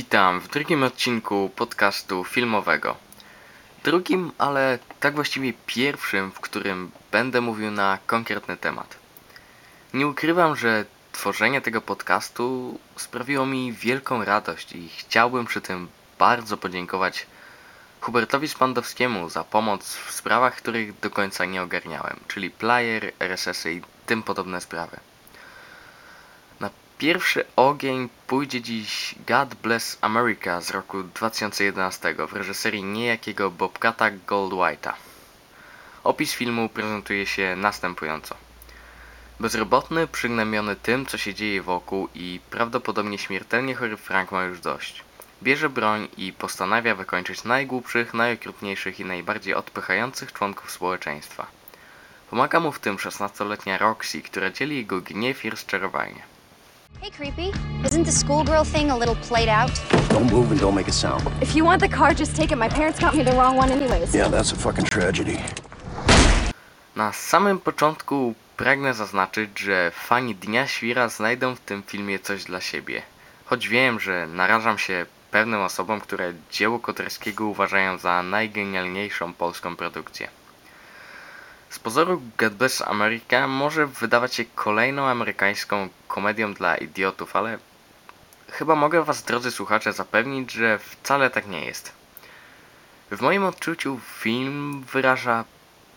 Witam w drugim odcinku podcastu filmowego. Drugim, ale tak właściwie pierwszym, w którym będę mówił na konkretny temat. Nie ukrywam, że tworzenie tego podcastu sprawiło mi wielką radość i chciałbym przy tym bardzo podziękować Hubertowi Spandowskiemu za pomoc w sprawach, których do końca nie ogarniałem, czyli player, RSS-y i tym podobne sprawy. Pierwszy ogień pójdzie dziś God Bless America z roku 2011 w reżyserii niejakiego Bobcata Goldwhite'a. Opis filmu prezentuje się następująco. Bezrobotny, przygnębiony tym, co się dzieje wokół i prawdopodobnie śmiertelnie chory Frank ma już dość. Bierze broń i postanawia wykończyć najgłupszych, najokrutniejszych i najbardziej odpychających członków społeczeństwa. Pomaga mu w tym 16-letnia Roxy, która dzieli jego gniew i rozczarowanie. Hey, creepy. Isn't the schoolgirl thing a little played out? Don't move and don't make a sound. If you want the car, just take it. My parents got me the wrong one anyways. Yeah, that's a fucking tragedy. Na samym początku pragnę zaznaczyć, że fani Dnia Świra znajdą w tym filmie coś dla siebie. Choć wiem, że narażam się pewnym osobom, które dzieło Koterskiego uważają za najgenialniejszą polską produkcję. Z pozoru God Bless America może wydawać się kolejną amerykańską komedią dla idiotów, ale chyba mogę was, drodzy słuchacze, zapewnić, że wcale tak nie jest. W moim odczuciu film wyraża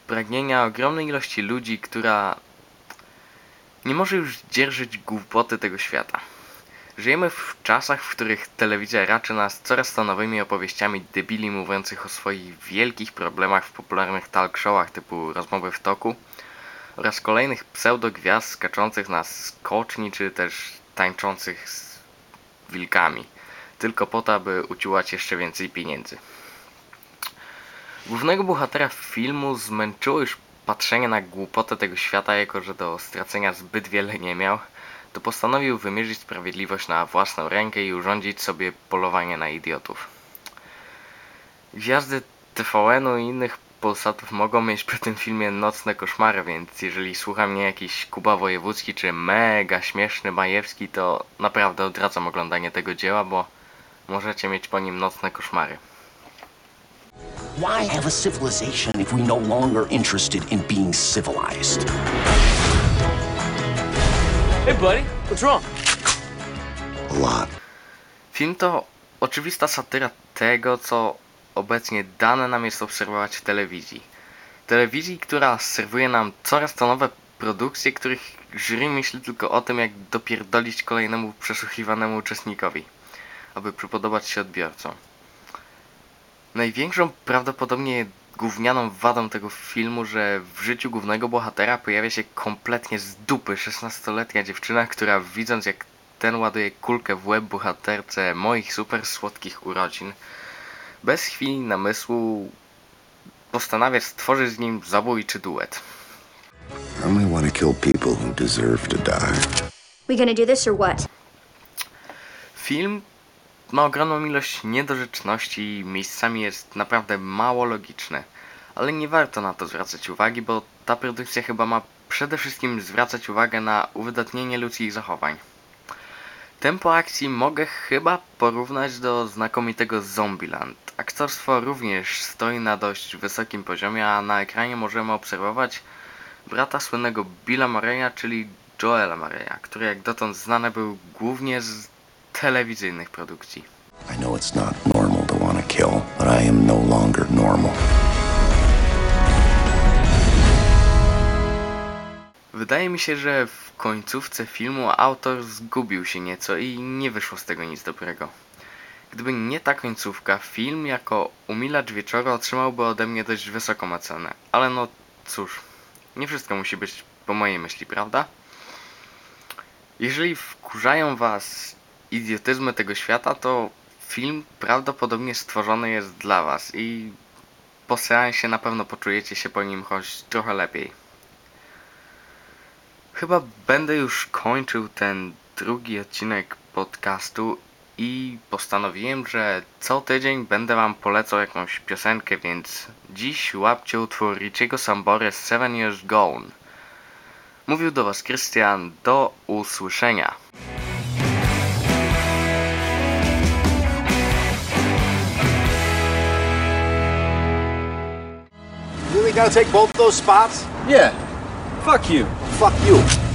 pragnienia ogromnej ilości ludzi, która nie może już dzierżyć głupoty tego świata. Żyjemy w czasach, w których telewizja raczy nas coraz to nowymi opowieściami debili mówiących o swoich wielkich problemach w popularnych talk showach typu Rozmowy w toku oraz kolejnych pseudogwiazd skaczących na skoczni czy też tańczących z wilkami, tylko po to, aby uciłać jeszcze więcej pieniędzy. Głównego bohatera filmu zmęczyło już patrzenie na głupotę tego świata, jako że do stracenia zbyt wiele nie miał, to postanowił wymierzyć sprawiedliwość na własną rękę i urządzić sobie polowanie na idiotów. Gwiazdy TVN-u i innych Polsatów mogą mieć przy tym filmie nocne koszmary, więc jeżeli słucha mnie jakiś Kuba Wojewódzki czy mega śmieszny Majewski, to naprawdę odradzam oglądanie tego dzieła, bo możecie mieć po nim nocne koszmary. Why have a civilization if we're no longer interested in being civilized? Hey, buddy, what's wrong? A lot. Film to oczywista satyra tego, co obecnie dane nam jest obserwować w telewizji. Telewizji, która serwuje nam coraz to nowe produkcje, których jury myśli tylko o tym, jak dopierdolić kolejnemu przesłuchiwanemu uczestnikowi, aby przypodobać się odbiorcom. Największą prawdopodobnie gównianą wadą tego filmu, że w życiu głównego bohatera pojawia się kompletnie z dupy 16-letnia dziewczyna, która widząc jak ten ładuje kulkę w łeb bohaterce moich super słodkich urodzin, bez chwili namysłu postanawia stworzyć z nim zabójczy duet. I only want to kill people who deserve to die. We gonna do this or what? Film ma ogromną ilość niedorzeczności i miejscami jest naprawdę mało logiczny. Ale nie warto na to zwracać uwagi, bo ta produkcja chyba ma przede wszystkim zwracać uwagę na uwydatnienie ludzkich zachowań. Tempo akcji mogę chyba porównać do znakomitego Zombieland. Aktorstwo również stoi na dość wysokim poziomie, a na ekranie możemy obserwować brata słynnego Billa Murraya, czyli Joela Murraya, który jak dotąd znany był głównie z telewizyjnych produkcji. I know it's not normal to want to kill, but I am no longer normal. Wydaje mi się, że w końcówce filmu autor zgubił się nieco i nie wyszło z tego nic dobrego. Gdyby nie ta końcówka, film jako umilacz wieczoru otrzymałby ode mnie dość wysoką ocenę. Ale no cóż, nie wszystko musi być po mojej myśli, prawda? Jeżeli wkurzają was idiotyzmy tego świata, to film prawdopodobnie stworzony jest dla was i po seansie na pewno poczujecie się po nim choć trochę lepiej. Chyba będę już kończył ten drugi odcinek podcastu i postanowiłem, że co tydzień będę wam polecał jakąś piosenkę, więc dziś łapcie utwór Richiego Sambore Seven Years Gone. Mówił do was Krystian, do usłyszenia. You gotta take both those spots? Yeah. Fuck you. Fuck you.